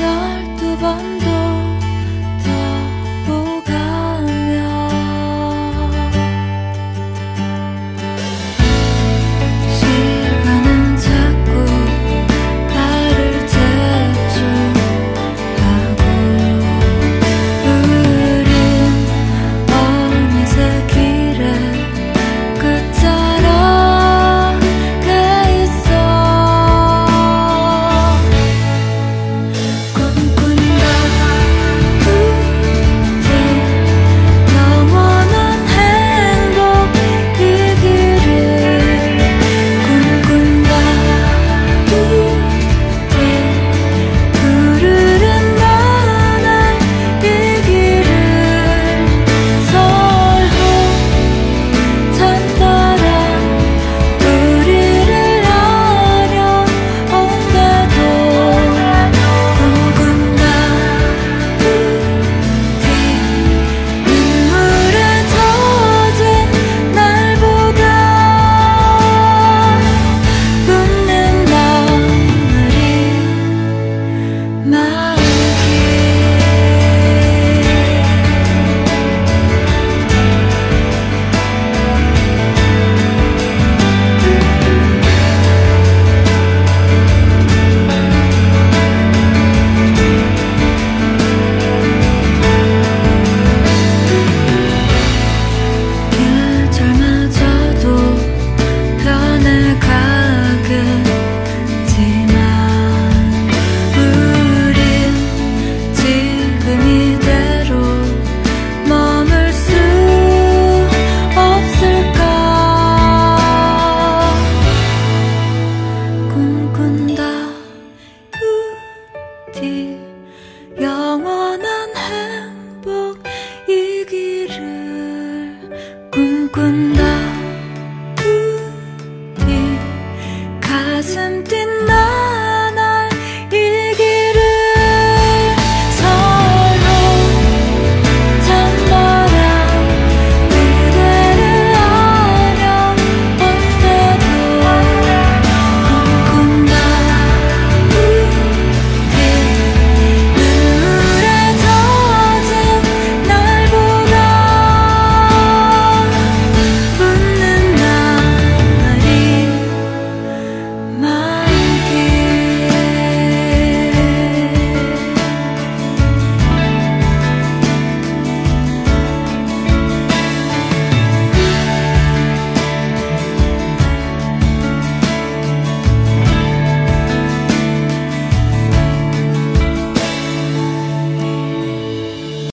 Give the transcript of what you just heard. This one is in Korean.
Yar duvan doğru 누군가 부디 영원한 행복이기를 꿈꾼다. 부디 가슴 뛰